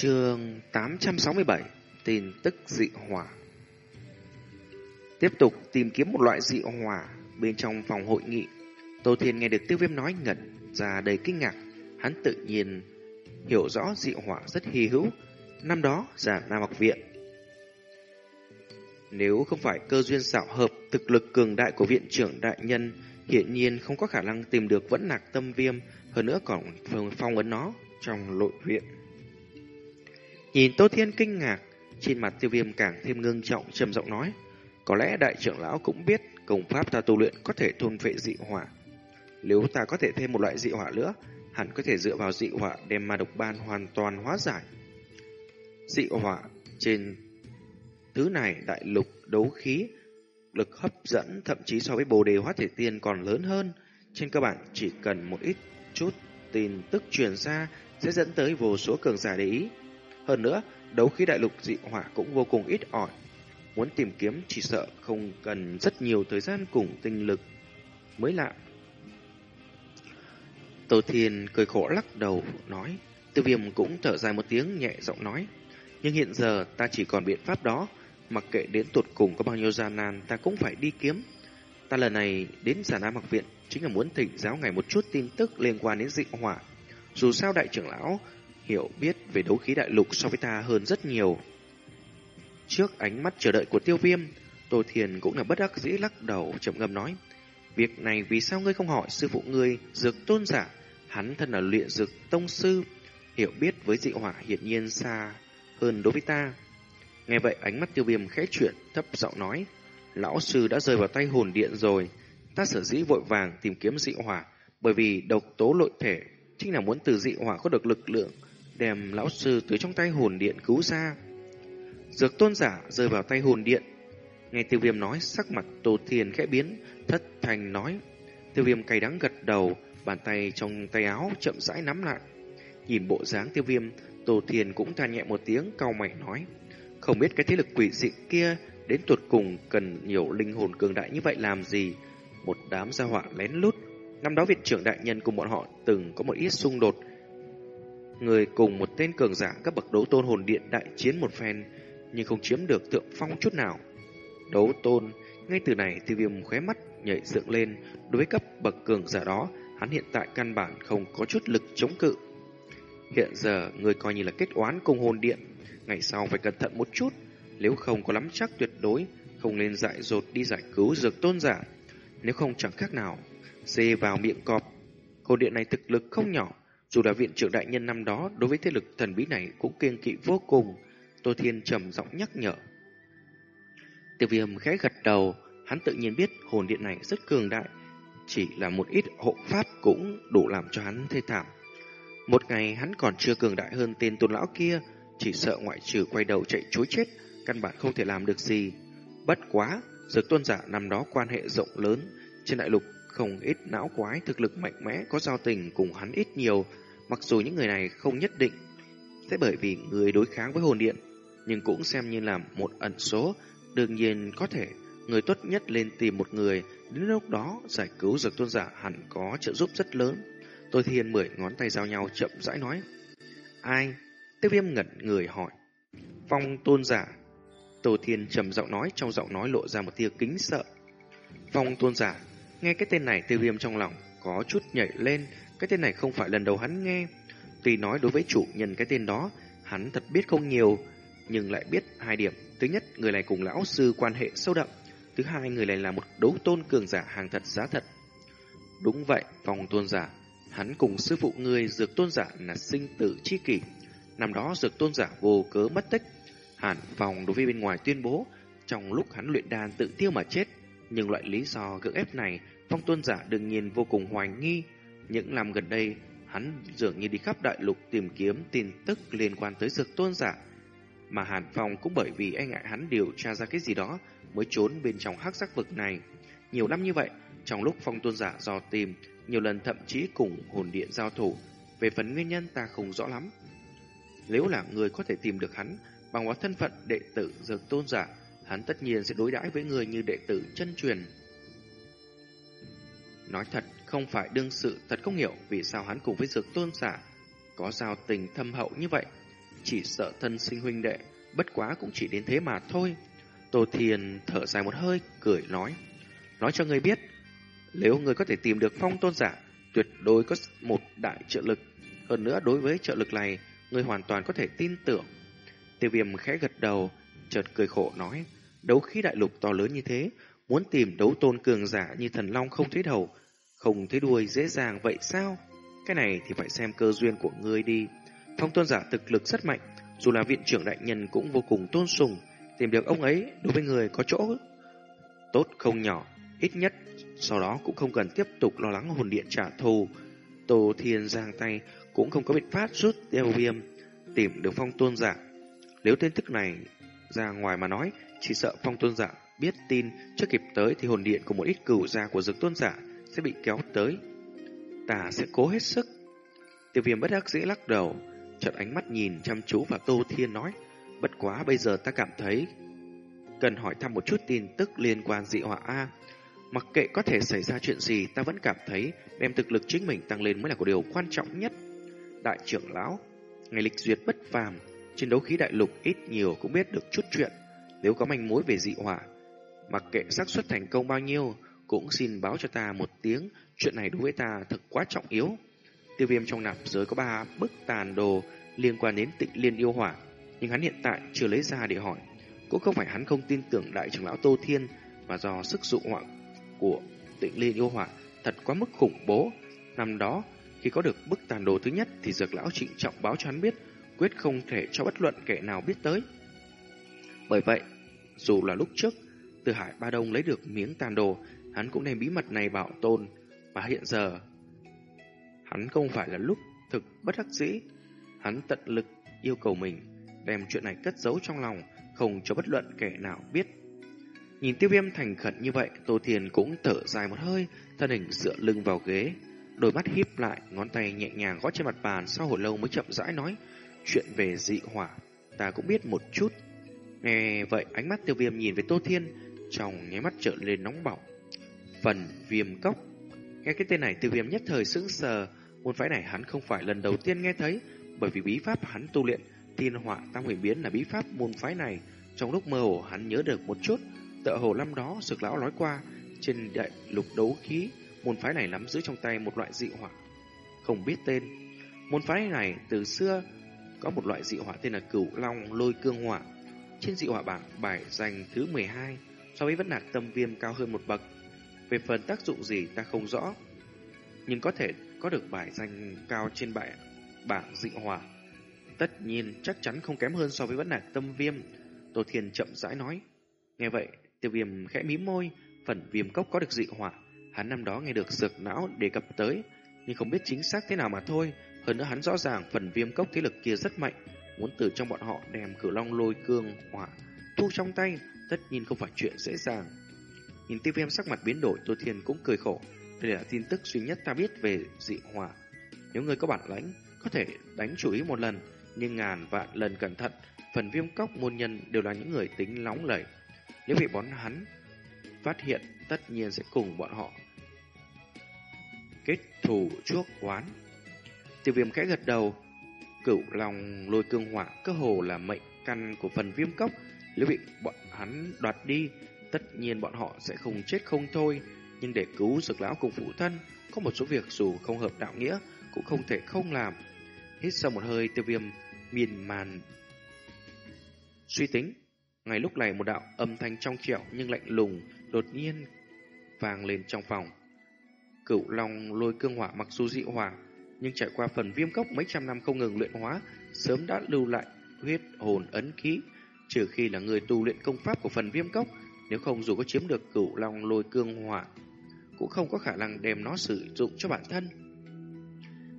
Chương 867 Tin tức dị hỏa Tiếp tục tìm kiếm một loại dị hỏa bên trong phòng hội nghị. Tô Thiên nghe được tiêu viêm nói ngẩn ra đầy kinh ngạc. Hắn tự nhiên hiểu rõ dị hỏa rất hy hữu. Năm đó giả Nam học viện. Nếu không phải cơ duyên xảo hợp, thực lực cường đại của viện trưởng đại nhân hiện nhiên không có khả năng tìm được vẫn nạc tâm viêm, hơn nữa còn phong ấn nó trong nội viện. Nhìn Tô Thiên kinh ngạc, trên mặt tiêu viêm càng thêm ngưng trọng trầm giọng nói, có lẽ đại trưởng lão cũng biết công pháp ta tu luyện có thể thôn vệ dị hỏa. Nếu ta có thể thêm một loại dị hỏa nữa, hẳn có thể dựa vào dị hỏa đem ma độc ban hoàn toàn hóa giải. Dị hỏa trên thứ này đại lục đấu khí, lực hấp dẫn thậm chí so với bồ đề hóa thể tiên còn lớn hơn. Trên cơ bản chỉ cần một ít chút tin tức truyền ra sẽ dẫn tới vô số cường giả để ý. Hơn nữa, đấu khí đại lục dị hỏa cũng vô cùng ít ỏi. Muốn tìm kiếm chỉ sợ không cần rất nhiều thời gian cùng tinh lực mới lạ. Tô Thiên cười khổ lắc đầu nói, Tiêu Viêm cũng thở dài một tiếng nhẹ giọng nói, nhưng hiện giờ ta chỉ còn biện pháp đó, mặc kệ đến tuột cùng có bao nhiêu gian nan ta cũng phải đi kiếm. Ta lần này đến giả nam học viện chính là muốn thỉnh giáo ngài một chút tin tức liên quan đến dị hỏa. Dù sao đại trưởng lão hiểu biết về đấu khí đại lục so với ta hơn rất nhiều. Trước ánh mắt chờ đợi của tiêu viêm, Tô Thiền cũng là bất đắc dĩ lắc đầu chậm ngâm nói. Việc này vì sao ngươi không hỏi sư phụ ngươi dược tôn giả, hắn thân là luyện dược tông sư, hiểu biết với dị hỏa hiển nhiên xa hơn đối với ta. Nghe vậy ánh mắt tiêu viêm khẽ chuyển, thấp giọng nói, lão sư đã rơi vào tay hồn điện rồi, ta sở dĩ vội vàng tìm kiếm dị hỏa, bởi vì độc tố nội thể chính là muốn từ dị hỏa có được lực lượng đem lão sư từ trong tay hồn điện cứu ra. Dược tôn giả rơi vào tay hồn điện. Nghe tiêu viêm nói, sắc mặt Tô Thiên khẽ biến, thất thành nói. Tiêu viêm cay đắng gật đầu, bàn tay trong tay áo chậm rãi nắm lại. Nhìn bộ dáng tiêu viêm, Tô Thiên cũng than nhẹ một tiếng cau mày nói. Không biết cái thế lực quỷ dị kia đến tuột cùng cần nhiều linh hồn cường đại như vậy làm gì? Một đám gia họa lén lút. Năm đó viện trưởng đại nhân cùng bọn họ từng có một ít xung đột, người cùng một tên cường giả các bậc đấu tôn hồn điện đại chiến một phen, nhưng không chiếm được thượng phong chút nào. Đấu tôn, ngay từ này tiêu viêm khóe mắt nhảy dựng lên, đối với cấp bậc cường giả đó, hắn hiện tại căn bản không có chút lực chống cự. Hiện giờ, người coi như là kết oán cùng hồn điện, ngày sau phải cẩn thận một chút, nếu không có lắm chắc tuyệt đối, không nên dại dột đi giải cứu dược tôn giả. Nếu không chẳng khác nào, dê vào miệng cọp. Hồn điện này thực lực không nhỏ, dù là viện trưởng đại nhân năm đó đối với thế lực thần bí này cũng kiêng kỵ vô cùng, Tô Thiên trầm giọng nhắc nhở. Tiêu viêm khẽ gật đầu, hắn tự nhiên biết hồn điện này rất cường đại, chỉ là một ít hộ pháp cũng đủ làm cho hắn thê thảm. Một ngày hắn còn chưa cường đại hơn tên tôn lão kia, chỉ sợ ngoại trừ quay đầu chạy chối chết, căn bản không thể làm được gì. Bất quá, dược tôn giả năm đó quan hệ rộng lớn, trên đại lục không ít não quái thực lực mạnh mẽ có giao tình cùng hắn ít nhiều, mặc dù những người này không nhất định sẽ bởi vì người đối kháng với hồn điện, nhưng cũng xem như là một ẩn số, đương nhiên có thể người tốt nhất lên tìm một người, đến lúc đó giải cứu dược tôn giả hẳn có trợ giúp rất lớn. Tôi thiên mười ngón tay giao nhau chậm rãi nói. Ai? Tiêu viêm ngẩn người hỏi. Phong tôn giả. Tô Thiên trầm giọng nói trong giọng nói lộ ra một tia kính sợ. Phong tôn giả Nghe cái tên này tiêu viêm trong lòng có chút nhảy lên, cái tên này không phải lần đầu hắn nghe. Tuy nói đối với chủ nhân cái tên đó, hắn thật biết không nhiều, nhưng lại biết hai điểm. Thứ nhất, người này cùng lão sư quan hệ sâu đậm. Thứ hai, người này là một đấu tôn cường giả hàng thật giá thật. Đúng vậy, phòng tôn giả, hắn cùng sư phụ người dược tôn giả là sinh tử chi kỷ. Năm đó dược tôn giả vô cớ mất tích. Hàn phòng đối với bên ngoài tuyên bố, trong lúc hắn luyện đàn tự tiêu mà chết, nhưng loại lý do gượng ép này, phong tôn giả đương nhiên vô cùng hoài nghi. Những năm gần đây, hắn dường như đi khắp đại lục tìm kiếm tin tức liên quan tới dược tôn giả. Mà Hàn Phong cũng bởi vì e ngại hắn điều tra ra cái gì đó mới trốn bên trong hắc sắc vực này. Nhiều năm như vậy, trong lúc phong tôn giả dò tìm, nhiều lần thậm chí cùng hồn điện giao thủ. Về phần nguyên nhân ta không rõ lắm. Nếu là người có thể tìm được hắn bằng hóa thân phận đệ tử dược tôn giả, hắn tất nhiên sẽ đối đãi với người như đệ tử chân truyền. Nói thật, không phải đương sự thật không hiểu vì sao hắn cùng với dược tôn giả có giao tình thâm hậu như vậy. chỉ sợ thân sinh huynh đệ, bất quá cũng chỉ đến thế mà thôi. Tô thiền thở dài một hơi, cười nói. Nói cho người biết, nếu người có thể tìm được phong tôn giả, tuyệt đối có một đại trợ lực. Hơn nữa đối với trợ lực này, người hoàn toàn có thể tin tưởng. Tiêu viêm khẽ gật đầu, chợt cười khổ nói, đấu khí đại lục to lớn như thế, muốn tìm đấu tôn cường giả như thần long không thấy đầu, không thấy đuôi dễ dàng vậy sao? Cái này thì phải xem cơ duyên của ngươi đi. Phong tôn giả thực lực rất mạnh, dù là viện trưởng đại nhân cũng vô cùng tôn sùng, tìm được ông ấy đối với người có chỗ tốt không nhỏ, ít nhất sau đó cũng không cần tiếp tục lo lắng hồn điện trả thù. Tô Thiên giang tay cũng không có biện pháp rút tiêu viêm, tìm được phong tôn giả. Nếu tin tức này ra ngoài mà nói, chỉ sợ phong tôn giả biết tin chưa kịp tới thì hồn điện của một ít cửu gia của dược tôn giả sẽ bị kéo tới. Ta sẽ cố hết sức. Tiêu viêm bất đắc dĩ lắc đầu, chợt ánh mắt nhìn chăm chú và Tô Thiên nói, bất quá bây giờ ta cảm thấy cần hỏi thăm một chút tin tức liên quan dị họa A. Mặc kệ có thể xảy ra chuyện gì, ta vẫn cảm thấy đem thực lực chính mình tăng lên mới là một điều quan trọng nhất. Đại trưởng lão, ngày lịch duyệt bất phàm, chiến đấu khí đại lục ít nhiều cũng biết được chút chuyện. Nếu có manh mối về dị hỏa, mặc kệ xác suất thành công bao nhiêu, cũng xin báo cho ta một tiếng, chuyện này đối với ta thật quá trọng yếu. Tiêu viêm trong nạp giới có ba bức tàn đồ liên quan đến tịnh liên yêu hỏa, nhưng hắn hiện tại chưa lấy ra để hỏi. Cũng không phải hắn không tin tưởng đại trưởng lão Tô Thiên, mà do sức dụ họa của tịnh liên yêu hỏa thật quá mức khủng bố. Năm đó, khi có được bức tàn đồ thứ nhất thì dược lão trịnh trọng báo cho hắn biết, quyết không thể cho bất luận kẻ nào biết tới. Bởi vậy, dù là lúc trước, từ Hải Ba Đông lấy được miếng tàn đồ, hắn cũng đem bí mật này bảo tồn, và hiện giờ Hắn không phải là lúc thực bất đắc dĩ. Hắn tận lực yêu cầu mình đem chuyện này cất giấu trong lòng, không cho bất luận kẻ nào biết. Nhìn tiêu viêm thành khẩn như vậy, Tô Thiền cũng thở dài một hơi, thân hình dựa lưng vào ghế. Đôi mắt híp lại, ngón tay nhẹ nhàng gõ trên mặt bàn sau hồi lâu mới chậm rãi nói. Chuyện về dị hỏa, ta cũng biết một chút. Nghe vậy ánh mắt tiêu viêm nhìn về Tô Thiên, trong nháy mắt trợn lên nóng bỏng. Phần viêm cốc. Nghe cái tên này tiêu viêm nhất thời sững sờ, Môn phái này hắn không phải lần đầu tiên nghe thấy, bởi vì bí pháp hắn tu luyện thiên họa tam hủy biến là bí pháp môn phái này. Trong lúc mơ hồ hắn nhớ được một chút, Tợ hồ năm đó sực lão nói qua, trên đại lục đấu khí, môn phái này nắm giữ trong tay một loại dị hỏa, không biết tên. Môn phái này từ xưa có một loại dị hỏa tên là cửu long lôi cương hỏa. Trên dị hỏa bảng bài danh thứ 12, so với vấn nạc tâm viêm cao hơn một bậc. Về phần tác dụng gì ta không rõ, nhưng có thể có được bài danh cao trên bảng bảng dị hỏa. Tất nhiên chắc chắn không kém hơn so với vấn nạn tâm viêm. Tô Thiên chậm rãi nói. Nghe vậy, tiêu viêm khẽ mím môi, phần viêm cốc có được dị hỏa. Hắn năm đó nghe được dược não đề cập tới, nhưng không biết chính xác thế nào mà thôi. Hơn nữa hắn rõ ràng phần viêm cốc thế lực kia rất mạnh, muốn từ trong bọn họ đem cửu long lôi cương hỏa thu trong tay, tất nhiên không phải chuyện dễ dàng. Nhìn tiêu viêm sắc mặt biến đổi, Tô Thiên cũng cười khổ. Đây là tin tức duy nhất ta biết về dị hỏa. Nếu người có bản lãnh, có thể đánh chủ ý một lần, nhưng ngàn vạn lần cẩn thận, phần viêm cốc môn nhân đều là những người tính nóng lẩy. Nếu bị bón hắn phát hiện, tất nhiên sẽ cùng bọn họ kết thù chuốc oán. Tiêu viêm khẽ gật đầu, cửu long lôi cương hỏa cơ hồ là mệnh căn của phần viêm cốc. Nếu bị bọn hắn đoạt đi, tất nhiên bọn họ sẽ không chết không thôi. Nhưng để cứu dược lão cùng phụ thân, có một số việc dù không hợp đạo nghĩa, cũng không thể không làm. Hít sâu một hơi tiêu viêm, miền màn. Suy tính, ngay lúc này một đạo âm thanh trong trẻo nhưng lạnh lùng đột nhiên vang lên trong phòng. Cửu Long lôi cương hỏa mặc dù dị hỏa, nhưng trải qua phần viêm cốc mấy trăm năm không ngừng luyện hóa, sớm đã lưu lại huyết hồn ấn ký, trừ khi là người tu luyện công pháp của phần viêm cốc, nếu không dù có chiếm được cửu long lôi cương hỏa cũng không có khả năng đem nó sử dụng cho bản thân.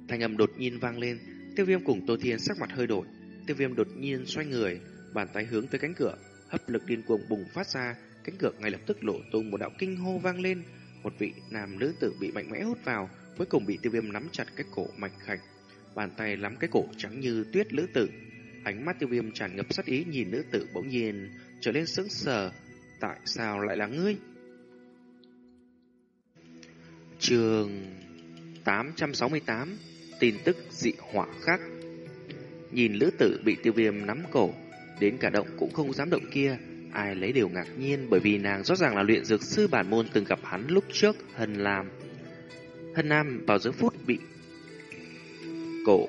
Thanh âm đột nhiên vang lên, tiêu viêm cùng Tô Thiên sắc mặt hơi đổi. Tiêu viêm đột nhiên xoay người, bàn tay hướng tới cánh cửa, hấp lực điên cuồng bùng phát ra, cánh cửa ngay lập tức lộ tung một đạo kinh hô vang lên. Một vị nam nữ tử bị mạnh mẽ hút vào, cuối cùng bị tiêu viêm nắm chặt cái cổ mạch khảnh, Bàn tay nắm cái cổ trắng như tuyết nữ tử. Ánh mắt tiêu viêm tràn ngập sát ý nhìn nữ tử bỗng nhiên trở lên sững sờ. Tại sao lại là ngươi? Trường 868 Tin tức dị hỏa khác Nhìn lữ tử bị tiêu viêm nắm cổ, đến cả động cũng không dám động kia. Ai lấy đều ngạc nhiên bởi vì nàng rõ ràng là luyện dược sư bản môn từng gặp hắn lúc trước, Hân làm. Hân Nam vào giữa phút bị cổ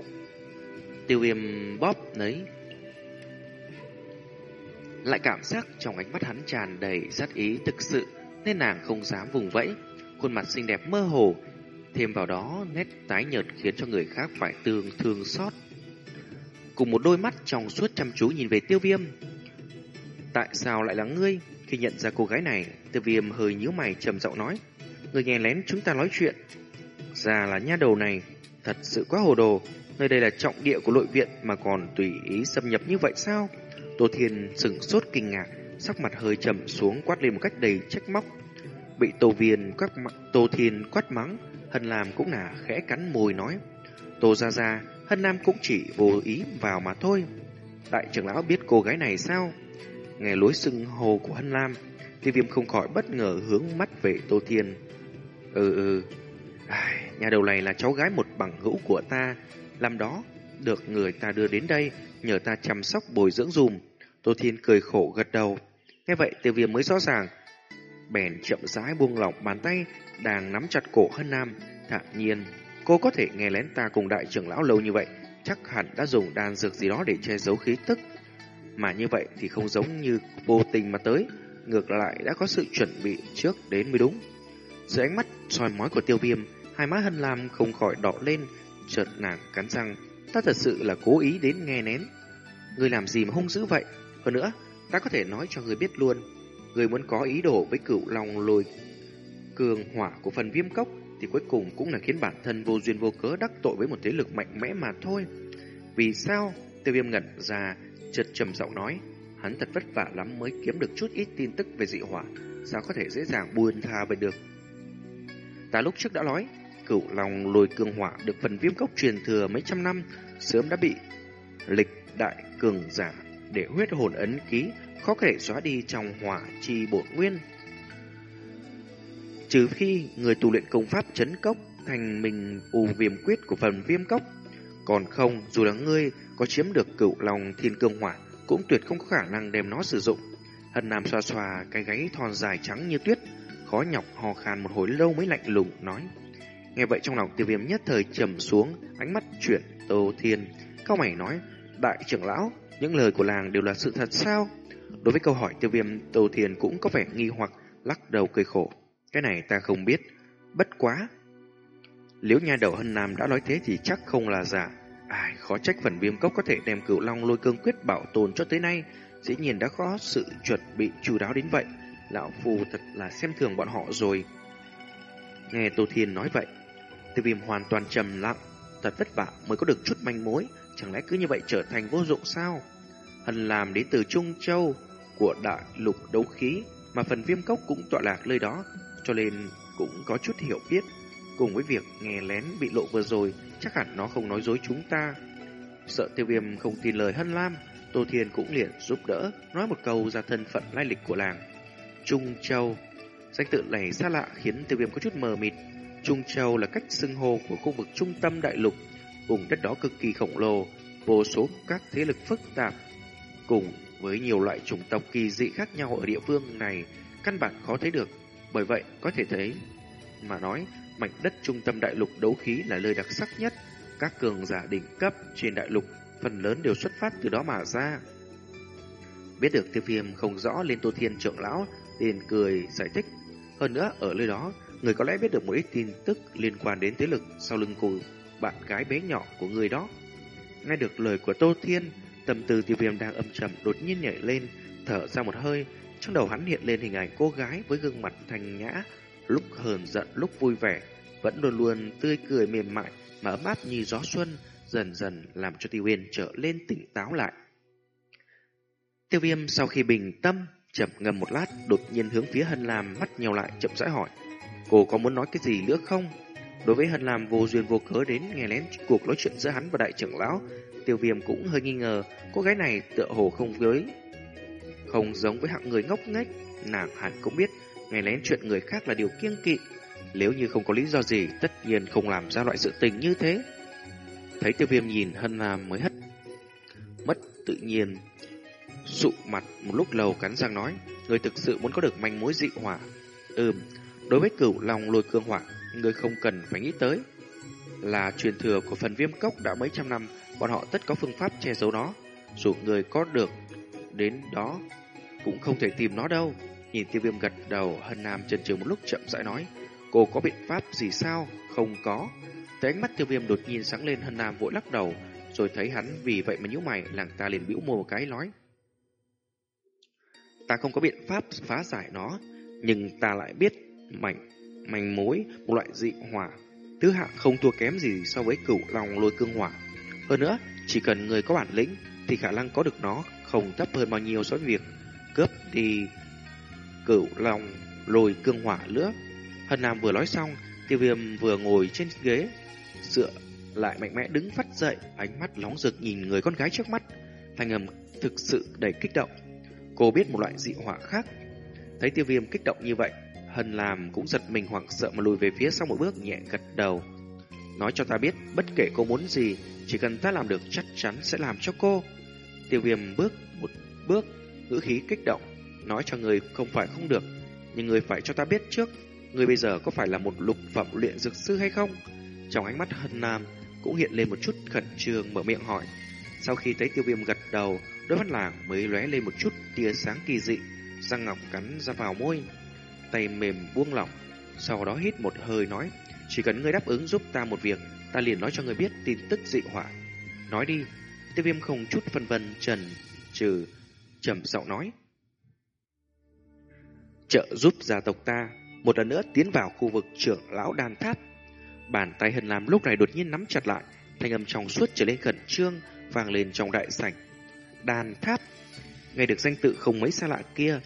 tiêu viêm bóp lấy. lại cảm giác trong ánh mắt hắn tràn đầy sát ý thực sự, nên nàng không dám vùng vẫy. Khuôn mặt xinh đẹp mơ hồ, thêm vào đó nét tái nhợt khiến cho người khác phải tương thương xót. Cùng một đôi mắt trong suốt chăm chú nhìn về tiêu viêm. Tại sao lại là ngươi? khi nhận ra cô gái này, tiêu viêm hơi nhíu mày trầm giọng nói. Người nghe lén chúng ta nói chuyện ra là nha đầu này thật sự quá hồ đồ nơi đây là trọng địa của nội viện mà còn tùy ý xâm nhập như vậy sao Tô Thiên sửng sốt kinh ngạc, sắc mặt hơi trầm xuống quát lên một cách đầy trách móc. Bị Tô Viên quát Tô Thiên quát mắng, Hân Lam cũng là khẽ cắn môi nói. Tô Gia Gia, Hân Nam cũng chỉ vô ý vào mà thôi. Đại trưởng lão biết cô gái này sao? Nghe lối xưng hồ của Hân Lam, Tiêu Viêm không khỏi bất ngờ hướng mắt về Tô Thiên. Ừ ừ, Ai, nhà đầu này là cháu gái một bằng hữu của ta, làm đó được người ta đưa đến đây, nhờ ta chăm sóc bồi dưỡng dùm. Tô Thiên cười khổ gật đầu. Nghe vậy tiêu viêm mới rõ ràng. Bèn chậm rãi buông lỏng bàn tay, đang nắm chặt cổ Hân Nam. Thản nhiên, cô có thể nghe lén ta cùng đại trưởng lão lâu như vậy, chắc hẳn đã dùng đan dược gì đó để che giấu khí tức. Mà như vậy thì không giống như vô tình mà tới, ngược lại đã có sự chuẩn bị trước đến mới đúng. Dưới ánh mắt soi mói của tiêu viêm, hai má Hân Lam không khỏi đỏ lên, chợt nàng cắn răng, ta thật sự là cố ý đến nghe nén. Người làm gì mà hung dữ vậy? Hơn nữa, ta có thể nói cho người biết luôn, người muốn có ý đồ với cửu long lôi cường hỏa của phần viêm cốc thì cuối cùng cũng là khiến bản thân vô duyên vô cớ đắc tội với một thế lực mạnh mẽ mà thôi. Vì sao? Tiêu viêm ngẩn ra, chợt trầm giọng nói, hắn thật vất vả lắm mới kiếm được chút ít tin tức về dị hỏa, sao có thể dễ dàng buồn tha về được. Ta lúc trước đã nói, cửu lòng lôi cương hỏa được phần viêm cốc truyền thừa mấy trăm năm, sớm đã bị lịch đại cường giả để huyết hồn ấn ký khó có thể xóa đi trong hỏa chi bổn nguyên. Trừ khi người tu luyện công pháp chấn cốc thành mình u viêm quyết của phần viêm cốc, còn không dù là ngươi có chiếm được cửu lòng thiên cương hỏa cũng tuyệt không có khả năng đem nó sử dụng. Hân Nam xoa xoa cái gáy thon dài trắng như tuyết, khó nhọc hò khan một hồi lâu mới lạnh lùng nói. Nghe vậy trong lòng tiêu viêm nhất thời trầm xuống, ánh mắt chuyển Tô Thiên. Cao mày nói, đại trưởng lão, những lời của làng đều là sự thật sao? Đối với câu hỏi tiêu viêm, Tô Thiên cũng có vẻ nghi hoặc, lắc đầu cười khổ. Cái này ta không biết, bất quá. Nếu nhà đầu hân nam đã nói thế thì chắc không là giả. Ai, khó trách phần viêm cốc có thể đem cửu long lôi cương quyết bảo tồn cho tới nay. Dĩ nhiên đã có sự chuẩn bị chú đáo đến vậy. Lão Phù thật là xem thường bọn họ rồi. Nghe Tô Thiên nói vậy, Tiêu viêm hoàn toàn trầm lặng, thật vất vả mới có được chút manh mối, chẳng lẽ cứ như vậy trở thành vô dụng sao? Hân làm đến từ Trung Châu của đại lục đấu khí, mà phần viêm cốc cũng tọa lạc nơi đó, cho nên cũng có chút hiểu biết. Cùng với việc nghe lén bị lộ vừa rồi, chắc hẳn nó không nói dối chúng ta. Sợ tiêu viêm không tin lời Hân Lam, Tô Thiên cũng liền giúp đỡ, nói một câu ra thân phận lai lịch của làng. Trung Châu Danh tự này xa lạ khiến tiêu viêm có chút mờ mịt, Trung Châu là cách xưng hô của khu vực trung tâm đại lục, vùng đất đó cực kỳ khổng lồ, vô số các thế lực phức tạp, cùng với nhiều loại chủng tộc kỳ dị khác nhau ở địa phương này, căn bản khó thấy được. Bởi vậy, có thể thấy mà nói, mảnh đất trung tâm đại lục đấu khí là nơi đặc sắc nhất. Các cường giả đỉnh cấp trên đại lục phần lớn đều xuất phát từ đó mà ra. Biết được tiêu viêm không rõ lên Tô Thiên trưởng lão, liền cười giải thích. Hơn nữa, ở nơi đó, người có lẽ biết được một ít tin tức liên quan đến thế lực sau lưng cô bạn gái bé nhỏ của người đó. Nghe được lời của Tô Thiên, tâm tư tiêu viêm đang âm trầm đột nhiên nhảy lên, thở ra một hơi, trong đầu hắn hiện lên hình ảnh cô gái với gương mặt thanh nhã, lúc hờn giận lúc vui vẻ, vẫn luôn luôn tươi cười mềm mại mà ấm áp như gió xuân, dần dần làm cho tiêu viêm trở lên tỉnh táo lại. Tiêu viêm sau khi bình tâm, chậm ngầm một lát, đột nhiên hướng phía Hân Lam mắt nhau lại chậm rãi hỏi. Cô có muốn nói cái gì nữa không? Đối với Hân Lam vô duyên vô cớ đến nghe lén cuộc nói chuyện giữa hắn và đại trưởng lão, tiêu viêm cũng hơi nghi ngờ cô gái này tựa hồ không với. Không giống với hạng người ngốc nghếch, nàng hẳn cũng biết nghe lén chuyện người khác là điều kiêng kỵ. Nếu như không có lý do gì, tất nhiên không làm ra loại sự tình như thế. Thấy tiêu viêm nhìn Hân Lam mới hất mất tự nhiên. Sụ mặt một lúc lâu cắn răng nói, người thực sự muốn có được manh mối dị hỏa. Ừm, đối với cửu lòng lôi cương hỏa, người không cần phải nghĩ tới. Là truyền thừa của phần viêm cốc đã mấy trăm năm, bọn họ tất có phương pháp che giấu nó. Dù người có được đến đó, cũng không thể tìm nó đâu. Nhìn tiêu viêm gật đầu, hân nam chân chừ một lúc chậm rãi nói, cô có biện pháp gì sao? Không có. Tới ánh mắt tiêu viêm đột nhiên sáng lên hân nam vội lắc đầu, rồi thấy hắn vì vậy mà nhíu mày, làng ta liền bĩu môi một cái nói. Ta không có biện pháp phá giải nó, nhưng ta lại biết mảnh manh mối một loại dị hỏa thứ hạng không thua kém gì so với cửu lòng lôi cương hỏa. Hơn nữa, chỉ cần người có bản lĩnh thì khả năng có được nó không thấp hơn bao nhiêu so với việc cướp đi cửu lòng lôi cương hỏa nữa. Hân Nam vừa nói xong, tiêu viêm vừa ngồi trên ghế, dựa lại mạnh mẽ đứng phát dậy, ánh mắt nóng rực nhìn người con gái trước mắt, thanh âm thực sự đầy kích động. Cô biết một loại dị hỏa khác. Thấy tiêu viêm kích động như vậy, Hân làm cũng giật mình hoảng sợ mà lùi về phía sau một bước nhẹ gật đầu. Nói cho ta biết, bất kể cô muốn gì, chỉ cần ta làm được chắc chắn sẽ làm cho cô. Tiêu viêm bước một bước, ngữ khí kích động, nói cho người không phải không được, nhưng người phải cho ta biết trước, người bây giờ có phải là một lục phẩm luyện dược sư hay không? Trong ánh mắt Hân Nam cũng hiện lên một chút khẩn trương mở miệng hỏi. Sau khi thấy tiêu viêm gật đầu, đôi mắt làng mới lóe lên một chút tia sáng kỳ dị, răng ngọc cắn ra vào môi, tay mềm buông lỏng, sau đó hít một hơi nói, chỉ cần ngươi đáp ứng giúp ta một việc, ta liền nói cho ngươi biết tin tức dị hỏa. Nói đi, tiêu viêm không chút phân vân trần trừ, trầm giọng nói. Trợ giúp gia tộc ta, một lần nữa tiến vào khu vực trưởng lão đàn tháp. Bàn tay hân làm lúc này đột nhiên nắm chặt lại, thanh âm trong suốt trở lên khẩn trương, vang lên trong đại sảnh. Đàn tháp, nghe được danh tự không mấy xa lạ kia,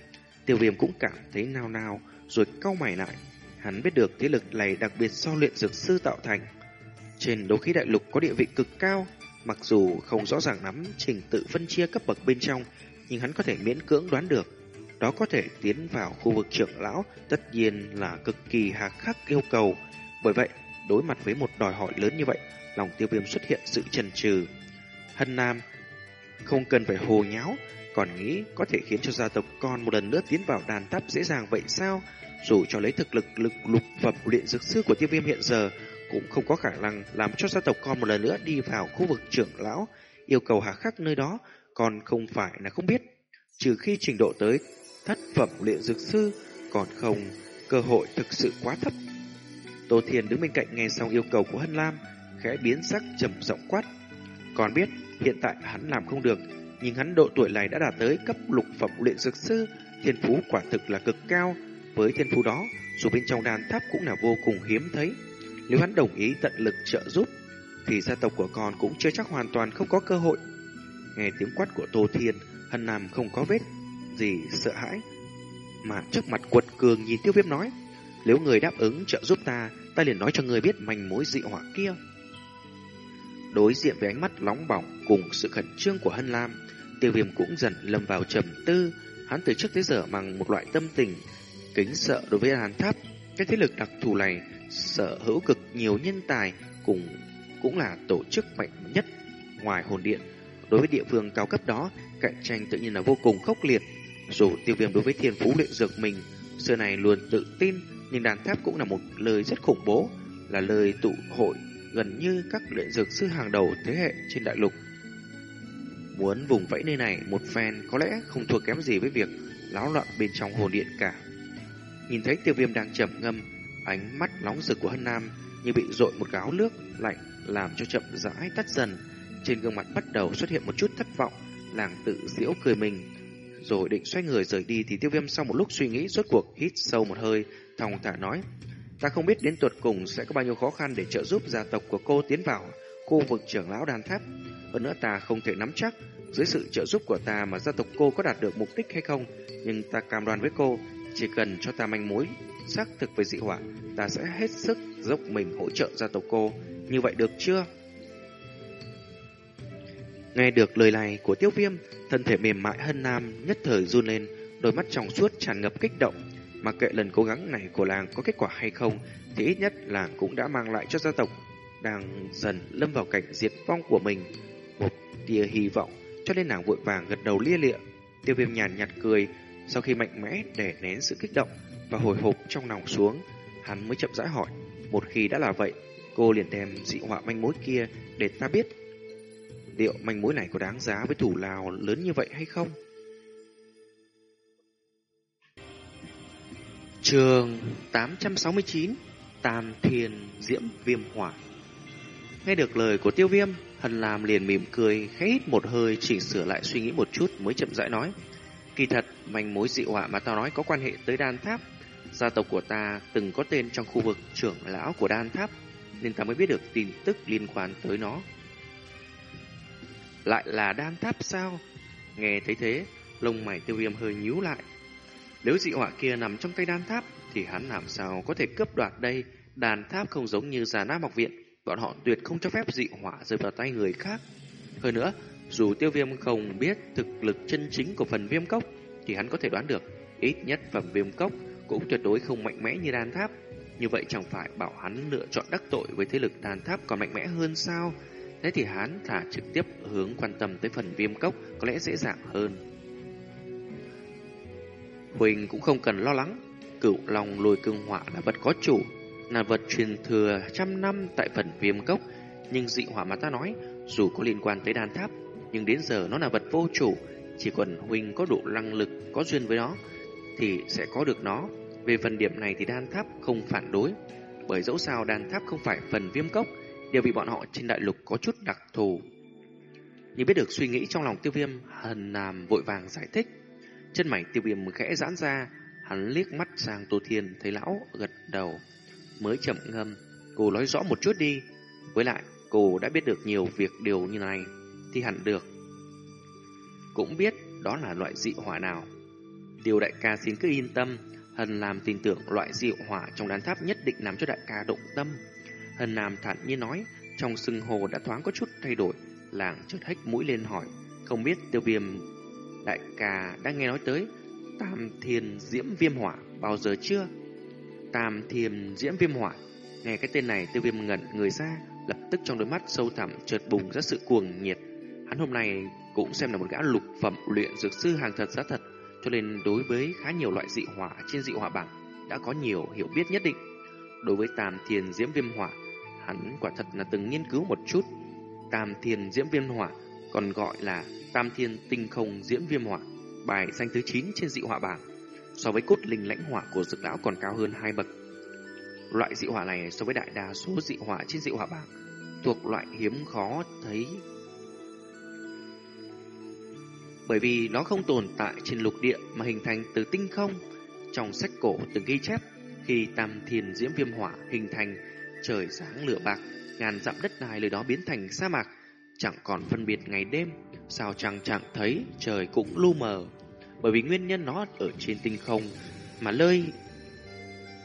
tiêu viêm cũng cảm thấy nao nao, rồi cau mày lại. Hắn biết được thế lực này đặc biệt do luyện dược sư tạo thành. Trên đấu khí đại lục có địa vị cực cao, mặc dù không rõ ràng nắm trình tự phân chia cấp bậc bên trong, nhưng hắn có thể miễn cưỡng đoán được. Đó có thể tiến vào khu vực trưởng lão, tất nhiên là cực kỳ hà khắc yêu cầu. Bởi vậy, đối mặt với một đòi hỏi lớn như vậy, lòng tiêu viêm xuất hiện sự chần chừ. Hân Nam không cần phải hồ nháo, còn nghĩ có thể khiến cho gia tộc con một lần nữa tiến vào đàn tháp dễ dàng vậy sao? Dù cho lấy thực lực lực lục phẩm luyện dược sư của tiêu viêm hiện giờ, cũng không có khả năng làm cho gia tộc con một lần nữa đi vào khu vực trưởng lão, yêu cầu hạ khắc nơi đó, còn không phải là không biết. Trừ khi trình độ tới thất phẩm luyện dược sư, còn không, cơ hội thực sự quá thấp. Tô Thiền đứng bên cạnh nghe xong yêu cầu của Hân Lam, khẽ biến sắc trầm giọng quát. Còn biết, hiện tại hắn làm không được, nhưng hắn độ tuổi này đã đạt tới cấp lục phẩm luyện dược sư, thiên phú quả thực là cực cao. Với thiên phú đó, dù bên trong đàn tháp cũng là vô cùng hiếm thấy. Nếu hắn đồng ý tận lực trợ giúp, thì gia tộc của con cũng chưa chắc hoàn toàn không có cơ hội. Nghe tiếng quát của Tô Thiên, Hân Nam không có vết gì sợ hãi. Mà trước mặt quật cường nhìn tiêu viêm nói, nếu người đáp ứng trợ giúp ta, ta liền nói cho người biết manh mối dị hỏa kia. Đối diện với ánh mắt nóng bỏng cùng sự khẩn trương của Hân Lam, tiêu viêm cũng dần lâm vào trầm tư. Hắn từ trước tới giờ mang một loại tâm tình kính sợ đối với hàn tháp. Cái thế lực đặc thù này sở hữu cực nhiều nhân tài cùng cũng là tổ chức mạnh nhất ngoài hồn điện. Đối với địa phương cao cấp đó, cạnh tranh tự nhiên là vô cùng khốc liệt. Dù tiêu viêm đối với thiên phú luyện dược mình, xưa này luôn tự tin, nhưng đàn tháp cũng là một lời rất khủng bố, là lời tụ hội gần như các luyện dược sư hàng đầu thế hệ trên đại lục. Muốn vùng vẫy nơi này một phen có lẽ không thua kém gì với việc láo loạn bên trong hồn điện cả. Nhìn thấy tiêu viêm đang trầm ngâm, ánh mắt nóng rực của Hân Nam như bị dội một gáo nước lạnh làm cho chậm rãi tắt dần. Trên gương mặt bắt đầu xuất hiện một chút thất vọng, làng tự diễu cười mình. Rồi định xoay người rời đi thì tiêu viêm sau một lúc suy nghĩ rốt cuộc hít sâu một hơi, thong thả nói. Ta không biết đến tuột cùng sẽ có bao nhiêu khó khăn để trợ giúp gia tộc của cô tiến vào khu vực trưởng lão đàn tháp. Hơn nữa ta không thể nắm chắc dưới sự trợ giúp của ta mà gia tộc cô có đạt được mục đích hay không. Nhưng ta cam đoan với cô, chỉ cần cho ta manh mối xác thực về dị hỏa, ta sẽ hết sức dốc mình hỗ trợ gia tộc cô. Như vậy được chưa? Nghe được lời này của tiêu viêm, thân thể mềm mại hân nam nhất thời run lên, đôi mắt trong suốt tràn ngập kích động. Mặc kệ lần cố gắng này của làng có kết quả hay không, thì ít nhất làng cũng đã mang lại cho gia tộc đang dần lâm vào cảnh diệt vong của mình một tia hy vọng. cho nên nàng vội vàng gật đầu lia lịa. Tiêu viêm nhàn nhạt cười, sau khi mạnh mẽ để nén sự kích động và hồi hộp trong lòng xuống, hắn mới chậm rãi hỏi, một khi đã là vậy, cô liền đem dị họa manh mối kia để ta biết liệu manh mối này có đáng giá với thủ lao lớn như vậy hay không? Trường 869 Tam thiền Diễm Viêm Hỏa Nghe được lời của tiêu viêm, Hần Lam liền mỉm cười, khẽ hít một hơi chỉnh sửa lại suy nghĩ một chút mới chậm rãi nói. Kỳ thật, manh mối dị họa mà tao nói có quan hệ tới đan tháp. Gia tộc của ta từng có tên trong khu vực trưởng lão của đan tháp, nên ta mới biết được tin tức liên quan tới nó. Lại là đan tháp sao? Nghe thấy thế, lông mày tiêu viêm hơi nhíu lại. Nếu dị họa kia nằm trong tay đan tháp, thì hắn làm sao có thể cướp đoạt đây? Đàn tháp không giống như già nam học viện, bọn họ tuyệt không cho phép dị họa rơi vào tay người khác. Hơn nữa, dù tiêu viêm không biết thực lực chân chính của phần viêm cốc, thì hắn có thể đoán được, ít nhất phần viêm cốc cũng tuyệt đối không mạnh mẽ như đan tháp. Như vậy chẳng phải bảo hắn lựa chọn đắc tội với thế lực đàn tháp còn mạnh mẽ hơn sao? Thế thì hắn thả trực tiếp hướng quan tâm tới phần viêm cốc có lẽ dễ dàng hơn. Huỳnh cũng không cần lo lắng, cựu long lôi cương hỏa là vật có chủ, là vật truyền thừa trăm năm tại phần viêm cốc, nhưng dị hỏa mà ta nói, dù có liên quan tới đan tháp, nhưng đến giờ nó là vật vô chủ, chỉ cần Huỳnh có đủ năng lực, có duyên với nó, thì sẽ có được nó. Về phần điểm này thì đan tháp không phản đối, bởi dẫu sao đan tháp không phải phần viêm cốc, đều bị bọn họ trên đại lục có chút đặc thù. như biết được suy nghĩ trong lòng tiêu viêm, hần làm vội vàng giải thích. Chân mảnh tiêu viêm khẽ giãn ra, hắn liếc mắt sang Tô Thiên thấy lão gật đầu, mới chậm ngâm. Cô nói rõ một chút đi. Với lại, cô đã biết được nhiều việc điều như này, thì hẳn được. Cũng biết đó là loại dị hỏa nào. Điều đại ca xin cứ yên tâm, Hần làm tin tưởng loại dị hỏa trong đan tháp nhất định làm cho đại ca động tâm. Hân Nam thản nhiên nói, trong sưng hồ đã thoáng có chút thay đổi, làng chợt hách mũi lên hỏi, không biết tiêu viêm đại ca đang nghe nói tới Tam Thiên Diễm Viêm Hỏa bao giờ chưa? Tam Thiên Diễm Viêm Hỏa, nghe cái tên này tiêu viêm ngẩn người ra, lập tức trong đôi mắt sâu thẳm chợt bùng ra sự cuồng nhiệt. Hắn hôm nay cũng xem là một gã lục phẩm luyện dược sư hàng thật giá thật, cho nên đối với khá nhiều loại dị hỏa trên dị hỏa bảng đã có nhiều hiểu biết nhất định. Đối với Tam Thiên Diễm Viêm Hỏa, hắn quả thật là từng nghiên cứu một chút. Tam Thiên Diễm Viêm Hỏa còn gọi là Tam Thiên Tinh Không Diễm Viêm Hỏa, bài danh thứ 9 trên dị hỏa bảng. So với cốt linh lãnh hỏa của dược lão còn cao hơn hai bậc. Loại dị hỏa này so với đại đa số dị hỏa trên dị hỏa bảng thuộc loại hiếm khó thấy. Bởi vì nó không tồn tại trên lục địa mà hình thành từ tinh không. Trong sách cổ từng ghi chép, khi Tam Thiên Diễm Viêm Hỏa hình thành trời sáng lửa bạc, ngàn dặm đất đai lời đó biến thành sa mạc, chẳng còn phân biệt ngày đêm, sao chẳng chẳng thấy trời cũng lu mờ. Bởi vì nguyên nhân nó ở trên tinh không mà lơi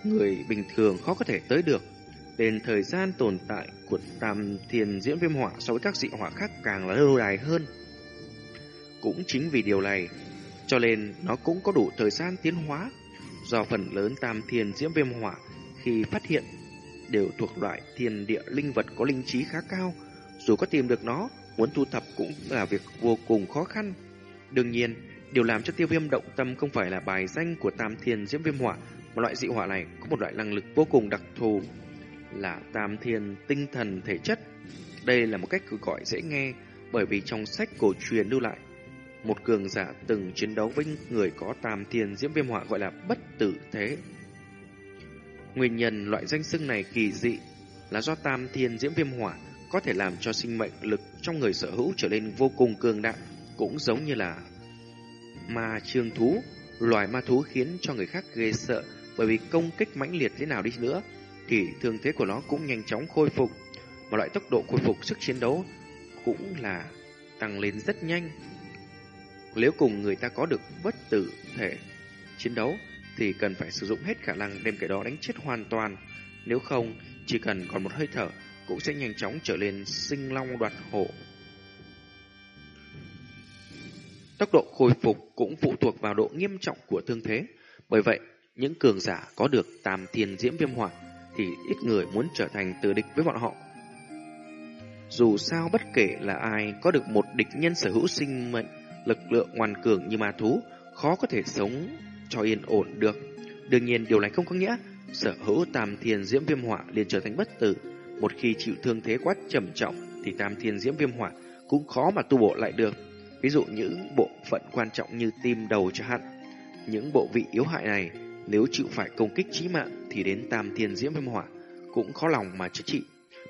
người bình thường khó có thể tới được. Đến thời gian tồn tại của tam thiên diễm viêm hỏa so với các dị hỏa khác càng là lâu dài hơn. Cũng chính vì điều này, cho nên nó cũng có đủ thời gian tiến hóa. Do phần lớn tam thiên diễm viêm hỏa khi phát hiện đều thuộc loại thiên địa linh vật có linh trí khá cao. Dù có tìm được nó, muốn thu thập cũng là việc vô cùng khó khăn. Đương nhiên, điều làm cho tiêu viêm động tâm không phải là bài danh của tam thiên diễm viêm hỏa, mà loại dị hỏa này có một loại năng lực vô cùng đặc thù, là tam thiên tinh thần thể chất. Đây là một cách gọi dễ nghe, bởi vì trong sách cổ truyền lưu lại, một cường giả từng chiến đấu với người có tam thiên diễm viêm hỏa gọi là bất tử thế. Nguyên nhân loại danh xưng này kỳ dị là do tam thiên diễm viêm hỏa có thể làm cho sinh mệnh lực trong người sở hữu trở nên vô cùng cường đại, cũng giống như là ma trương thú, loài ma thú khiến cho người khác ghê sợ bởi vì công kích mãnh liệt thế nào đi nữa thì thương thế của nó cũng nhanh chóng khôi phục. Một loại tốc độ khôi phục sức chiến đấu cũng là tăng lên rất nhanh. Nếu cùng người ta có được bất tử thể chiến đấu thì cần phải sử dụng hết khả năng đem cái đó đánh chết hoàn toàn. Nếu không, chỉ cần còn một hơi thở cũng sẽ nhanh chóng trở lên sinh long đoạt hổ. Tốc độ khôi phục cũng phụ thuộc vào độ nghiêm trọng của thương thế. Bởi vậy, những cường giả có được tam thiên diễm viêm hỏa thì ít người muốn trở thành tử địch với bọn họ. Dù sao bất kể là ai có được một địch nhân sở hữu sinh mệnh, lực lượng ngoan cường như ma thú, khó có thể sống cho yên ổn được. Đương nhiên điều này không có nghĩa sở hữu tam thiên diễm viêm hỏa liền trở thành bất tử. Một khi chịu thương thế quá trầm trọng thì tam thiên diễm viêm hỏa cũng khó mà tu bổ lại được. Ví dụ những bộ phận quan trọng như tim đầu cho hạn. Những bộ vị yếu hại này nếu chịu phải công kích chí mạng thì đến tam thiên diễm viêm hỏa cũng khó lòng mà chữa trị.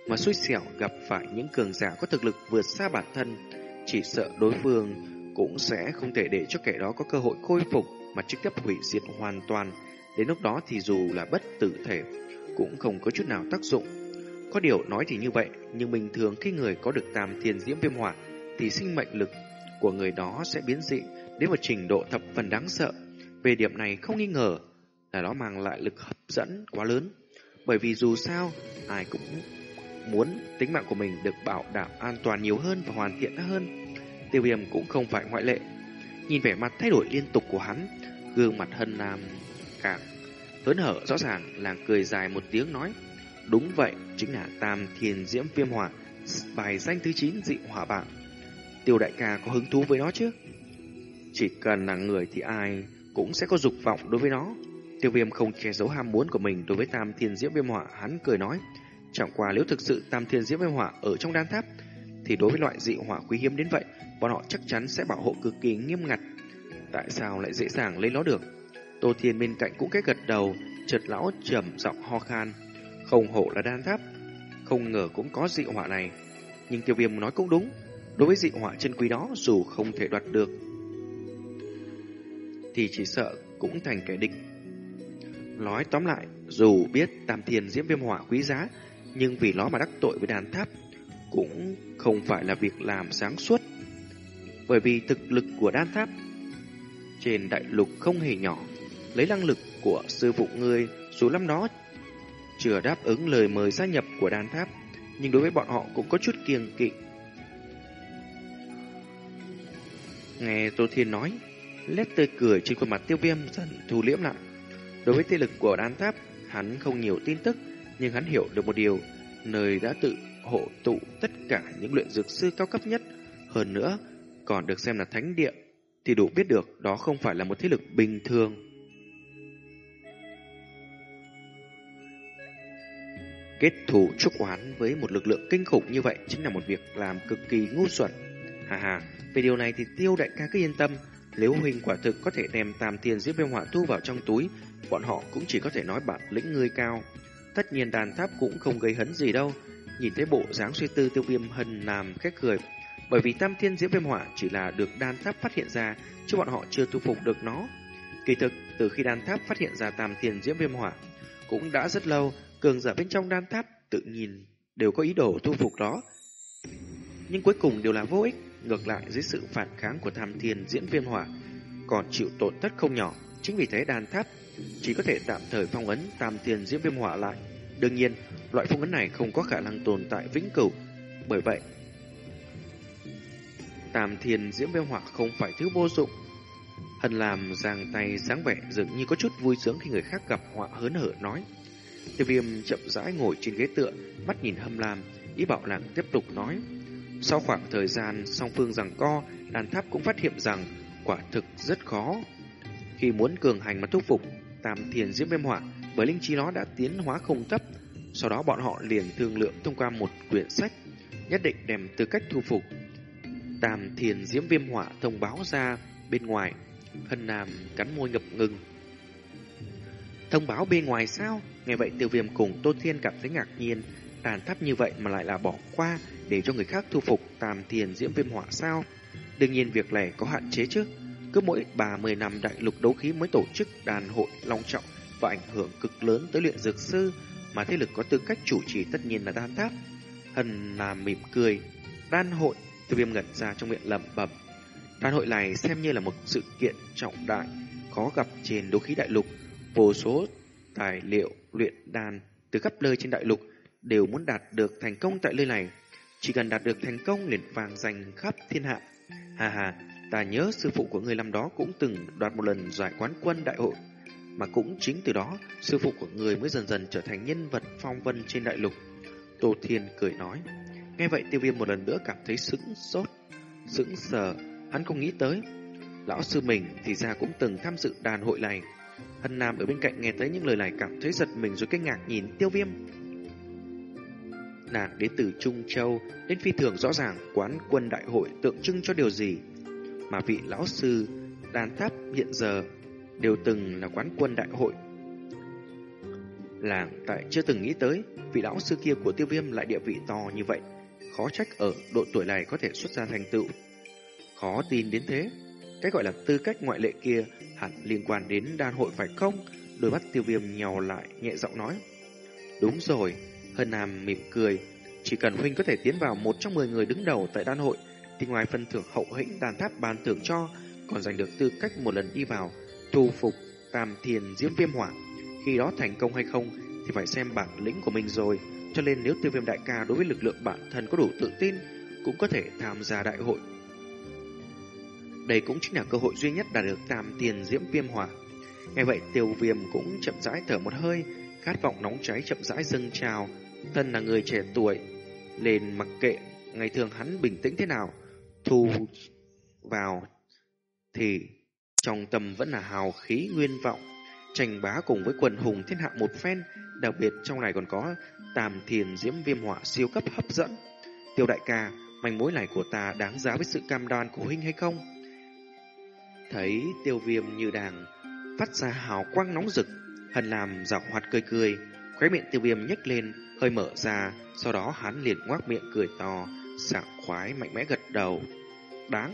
Mà xui xẻo gặp phải những cường giả có thực lực vượt xa bản thân, chỉ sợ đối phương cũng sẽ không thể để cho kẻ đó có cơ hội khôi phục mà trực tiếp hủy diệt hoàn toàn. Đến lúc đó thì dù là bất tử thể cũng không có chút nào tác dụng. Có điều nói thì như vậy, nhưng bình thường khi người có được tam thiên diễm viêm hỏa thì sinh mệnh lực của người đó sẽ biến dị đến một trình độ thập phần đáng sợ. Về điểm này không nghi ngờ là nó mang lại lực hấp dẫn quá lớn. Bởi vì dù sao, ai cũng muốn tính mạng của mình được bảo đảm an toàn nhiều hơn và hoàn thiện hơn. Tiêu viêm cũng không phải ngoại lệ. Nhìn vẻ mặt thay đổi liên tục của hắn, gương mặt hân nam càng hớn hở rõ ràng làng cười dài một tiếng nói. Đúng vậy, chính là Tam Thiên Diễm Viêm Hỏa, bài danh thứ 9 dị hỏa bảng. Tiêu đại ca có hứng thú với nó chứ? Chỉ cần là người thì ai cũng sẽ có dục vọng đối với nó. Tiêu viêm không che giấu ham muốn của mình đối với Tam Thiên Diễm Viêm Hỏa, hắn cười nói. Chẳng qua nếu thực sự Tam Thiên Diễm Viêm Hỏa ở trong đan tháp, thì đối với loại dị hỏa quý hiếm đến vậy, bọn họ chắc chắn sẽ bảo hộ cực kỳ nghiêm ngặt. Tại sao lại dễ dàng lấy nó được? Tô Thiên bên cạnh cũng cái gật đầu, chợt lão trầm giọng ho khan. Không hổ là đan tháp, không ngờ cũng có dị hỏa này. Nhưng tiêu viêm nói cũng đúng, đối với dị hỏa chân quý đó dù không thể đoạt được, thì chỉ sợ cũng thành kẻ địch. Nói tóm lại, dù biết tam thiên diễm viêm hỏa quý giá, nhưng vì nó mà đắc tội với đàn tháp cũng không phải là việc làm sáng suốt. Bởi vì thực lực của đan tháp trên đại lục không hề nhỏ, lấy năng lực của sư phụ ngươi dù năm đó chưa đáp ứng lời mời gia nhập của đan tháp, nhưng đối với bọn họ cũng có chút kiêng kỵ. Nghe Tô Thiên nói, nét tươi cười trên khuôn mặt tiêu viêm dần thu liễm lại. Đối với thế lực của đan tháp, hắn không nhiều tin tức, nhưng hắn hiểu được một điều, nơi đã tự hộ tụ tất cả những luyện dược sư cao cấp nhất, hơn nữa còn được xem là thánh địa, thì đủ biết được đó không phải là một thế lực bình thường. Kết thù chúc oán với một lực lượng kinh khủng như vậy chính là một việc làm cực kỳ ngu xuẩn. Hà hà, về điều này thì tiêu đại ca cứ yên tâm, nếu huynh quả thực có thể đem tam tiền diễm viêm hỏa thu vào trong túi, bọn họ cũng chỉ có thể nói bản lĩnh người cao. Tất nhiên đàn tháp cũng không gây hấn gì đâu, nhìn thấy bộ dáng suy tư tiêu viêm hân làm khét cười. Bởi vì tam thiên diễm viêm hỏa chỉ là được đan tháp phát hiện ra, chứ bọn họ chưa thu phục được nó. Kỳ thực, từ khi đan tháp phát hiện ra tam thiên diễm viêm hỏa, cũng đã rất lâu, cường giả bên trong đan tháp tự nhìn đều có ý đồ thu phục đó. Nhưng cuối cùng đều là vô ích, ngược lại dưới sự phản kháng của tham thiên diễn viêm hỏa, còn chịu tổn thất không nhỏ. Chính vì thế đan tháp chỉ có thể tạm thời phong ấn tam thiên diễn viêm hỏa lại. Đương nhiên, loại phong ấn này không có khả năng tồn tại vĩnh cửu. Bởi vậy, tam thiên diễn viêm hỏa không phải thứ vô dụng. Hân làm giang tay sáng vẻ dường như có chút vui sướng khi người khác gặp họa hớn hở nói. Tiêu viêm chậm rãi ngồi trên ghế tựa, mắt nhìn hâm lam, ý bảo nàng tiếp tục nói. Sau khoảng thời gian song phương rằng co, đàn tháp cũng phát hiện rằng quả thực rất khó. Khi muốn cường hành mà thúc phục tam thiền diễm viêm hỏa, bởi linh trí nó đã tiến hóa không thấp. Sau đó bọn họ liền thương lượng thông qua một quyển sách, nhất định đem tư cách thu phục. Tam thiền diễm viêm hỏa thông báo ra bên ngoài, hân nam cắn môi ngập ngừng. Thông báo bên ngoài sao? Nghe vậy tiêu viêm cùng Tô Thiên cảm thấy ngạc nhiên, tàn tháp như vậy mà lại là bỏ qua để cho người khác thu phục tàn thiền diễm viêm hỏa sao? Đương nhiên việc này có hạn chế chứ. Cứ mỗi 30 năm đại lục đấu khí mới tổ chức đàn hội long trọng và ảnh hưởng cực lớn tới luyện dược sư mà thế lực có tư cách chủ trì tất nhiên là đan tháp. Hần là mỉm cười. Đan hội, tiêu viêm ngẩn ra trong miệng lẩm bẩm. Đan hội này xem như là một sự kiện trọng đại, khó gặp trên đấu khí đại lục. Vô số tài liệu luyện đàn từ khắp nơi trên đại lục đều muốn đạt được thành công tại nơi này. Chỉ cần đạt được thành công liền vàng giành khắp thiên hạ. Hà hà, ta nhớ sư phụ của người năm đó cũng từng đoạt một lần giải quán quân đại hội. Mà cũng chính từ đó, sư phụ của người mới dần dần trở thành nhân vật phong vân trên đại lục. Tô Thiên cười nói. Nghe vậy tiêu viêm một lần nữa cảm thấy sững sốt, sững sờ, hắn không nghĩ tới. Lão sư mình thì ra cũng từng tham dự đàn hội này. Hân Nam ở bên cạnh nghe thấy những lời này cảm thấy giật mình rồi kinh ngạc nhìn tiêu viêm. Nàng đến từ Trung Châu, đến phi thường rõ ràng quán quân đại hội tượng trưng cho điều gì. Mà vị lão sư đàn tháp hiện giờ đều từng là quán quân đại hội. Làng tại chưa từng nghĩ tới, vị lão sư kia của tiêu viêm lại địa vị to như vậy. Khó trách ở độ tuổi này có thể xuất ra thành tựu. Khó tin đến thế. Cái gọi là tư cách ngoại lệ kia hẳn liên quan đến đan hội phải không? Đôi mắt tiêu viêm nhào lại, nhẹ giọng nói. Đúng rồi, Hân Nam mỉm cười. Chỉ cần Huynh có thể tiến vào một trong mười người đứng đầu tại đan hội, thì ngoài phần thưởng hậu hĩnh đàn tháp bàn thưởng cho, còn giành được tư cách một lần đi vào, thu phục tam thiền diễm viêm hỏa. Khi đó thành công hay không thì phải xem bản lĩnh của mình rồi. Cho nên nếu tiêu viêm đại ca đối với lực lượng bản thân có đủ tự tin, cũng có thể tham gia đại hội. Đây cũng chính là cơ hội duy nhất đạt được tam tiền diễm viêm hỏa. Ngay vậy tiêu viêm cũng chậm rãi thở một hơi, khát vọng nóng cháy chậm rãi dâng trào. Thân là người trẻ tuổi, lên mặc kệ, ngày thường hắn bình tĩnh thế nào, thu vào thì trong tâm vẫn là hào khí nguyên vọng, tranh bá cùng với quần hùng thiên hạ một phen, đặc biệt trong này còn có tam thiền diễm viêm hỏa siêu cấp hấp dẫn. Tiêu đại ca, manh mối này của ta đáng giá với sự cam đoan của huynh hay không? Thấy tiêu viêm như đang phát ra hào quang nóng rực, hần làm giọng hoạt cười cười, khóe miệng tiêu viêm nhếch lên, hơi mở ra, sau đó hắn liền ngoác miệng cười to, sảng khoái mạnh mẽ gật đầu. Đáng